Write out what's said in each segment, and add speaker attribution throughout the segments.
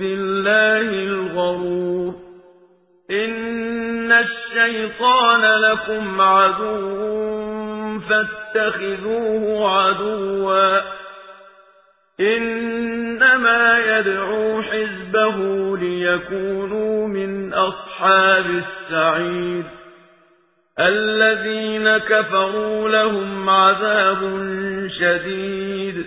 Speaker 1: بِاللَّهِ الْغَرُورُ إِنَّ الشَّيْطَانَ لَكُمْ عَدُوٌّ فَاتَّخِذُوهُ عَدُوًّا إِنَّمَا يَدْعُو حِزْبَهُ لِيَكُونُوا مِنْ أَصْحَابِ السَّعِيرِ الَّذِينَ كَفَرُوا لَهُمْ عَذَابٌ شَدِيدٌ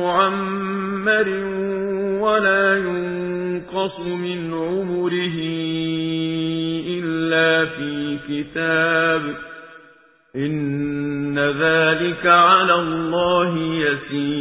Speaker 1: مُّعَمَّرٍ وَلَا يُنقَصُ مِنْ عُمُرِهِ إِلَّا فِي كِتَابٍ ۚ إِنَّ ذَٰلِكَ عَلَى اللَّهِ يَسِيرٌ